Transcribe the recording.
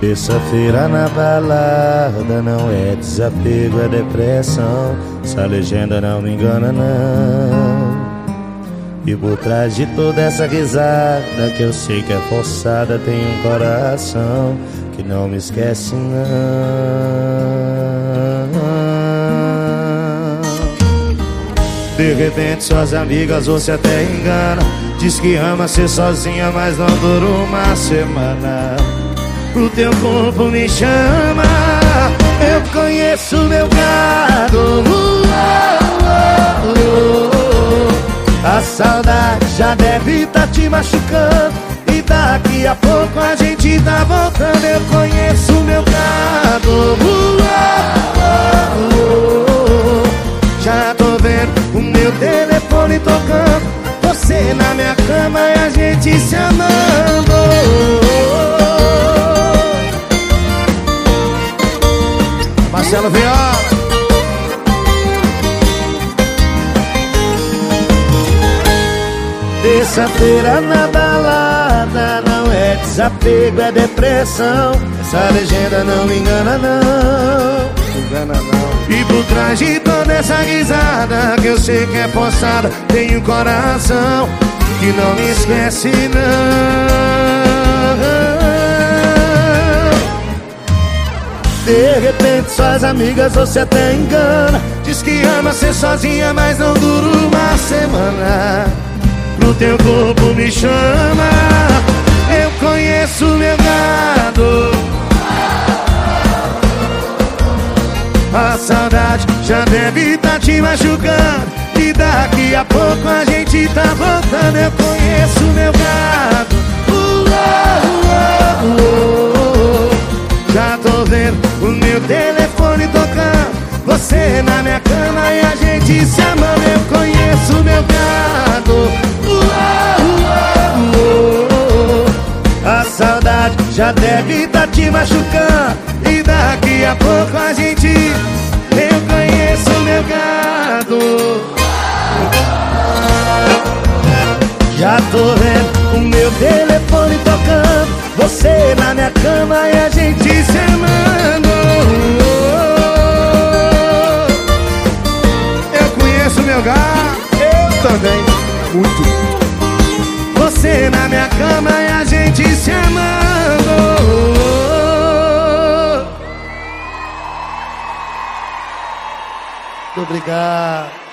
Terça-feira na balada não é desapego, é depressão. Essa legenda não me engana, não. E por trás de toda essa risada que eu sei que é forçada, tem um coração que não me esquece, não. De repente suas amigas você até engana Diz que ama ser sozinha, mas não dura uma semana o teu corpo me chama. Eu conheço meu gado. A saudade já deve tá te machucando. E daqui a pouco a gente tá voltando. Eu conheço meu Marcelo Viola. Terça-feira na balada não é desapego, é depressão. Essa legenda não me engana não. Engana não. E por trás de toda essa risada que eu sei que é forçada, tem um coração que não me esquece não. Suas amigas você até engana. Diz que ama ser sozinha, mas não dura uma semana. Pro teu corpo me chama. Eu conheço meu gado. A saudade já deve tá te machucando. E daqui a pouco a gente tá voltando. Eu conheço meu gado Na minha cama e a gente se amando Eu conheço meu gado. A saudade já deve tá te machucando. E daqui a pouco a gente Eu conheço meu gado. Já tô vendo o meu telefone tocando. Você na minha cama e a gente se amando muito. Você na minha cama e a gente se amando. Muito obrigado.